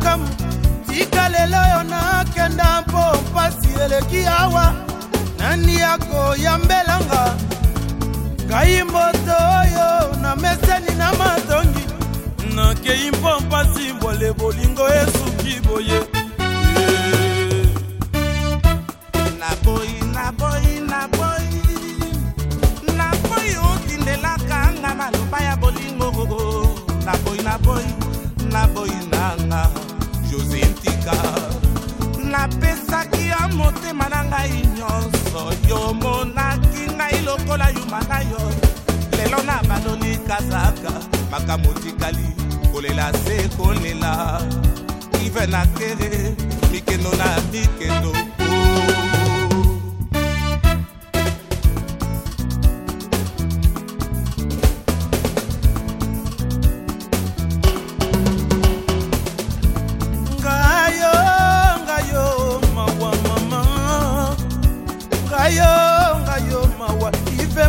lokamu tika lelo oyo nakenda mpo mpasi eleki awa nani akoyambelanga ngai mboto oyo na meseni na matongi nakei mpo mpasi mbole bolingo esuki boye naboyi naboyi naboyi naboyi okindelaka nga maloba ya bolingo naboyi naboyi naboyi nanga jose ntika napesaki yo motema na ngai nyonso yo monaki ngai lokola yuma na yo lelo na baloni kazaka makambo tikali kolela se kolela ive na kere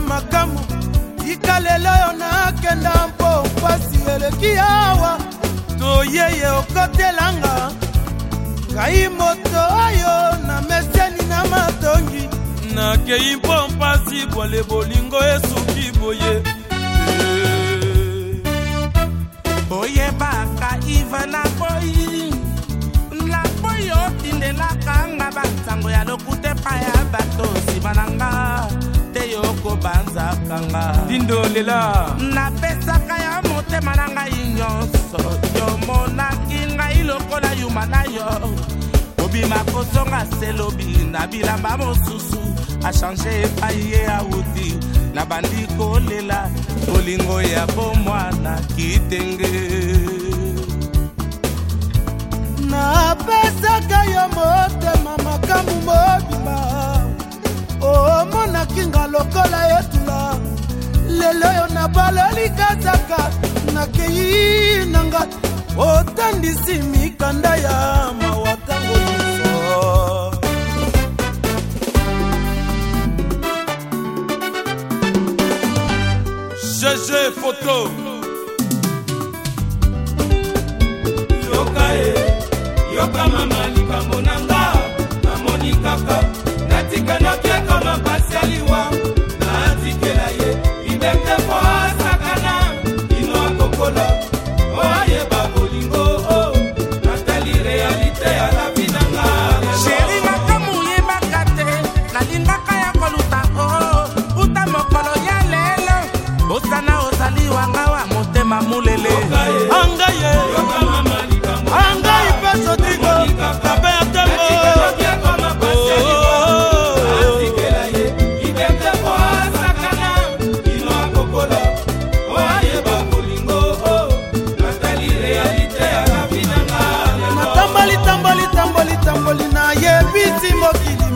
makamu tika lelo oyo nakenda mpo mpasi eleki awa toyeye okotelanga ngai moto oyo na meseni na matongi nakei mpo mpasi bwale bolingo esuki boye oyebaka ive na boyi na boyi otindelaka nga bantango ya lokuta epai ya bato nsima na nga opanzakanga dindo lela napesaka ya motema na ngai nyonso yomonaki ngai lokola yuma na yo kobima kozonga selobi na bilamba mosusu achange epai ye awuti nabandi kolela bolingo ya bomwana kitenge napesaka yo mo lokola etula lelo oyo nabaleli kataka nakei nanga otandisi mikanda ya mawakango nyonso gg foto yoka ye yoka mama likambo na nga namoni kaka natikanaki aka mapasi ya liwa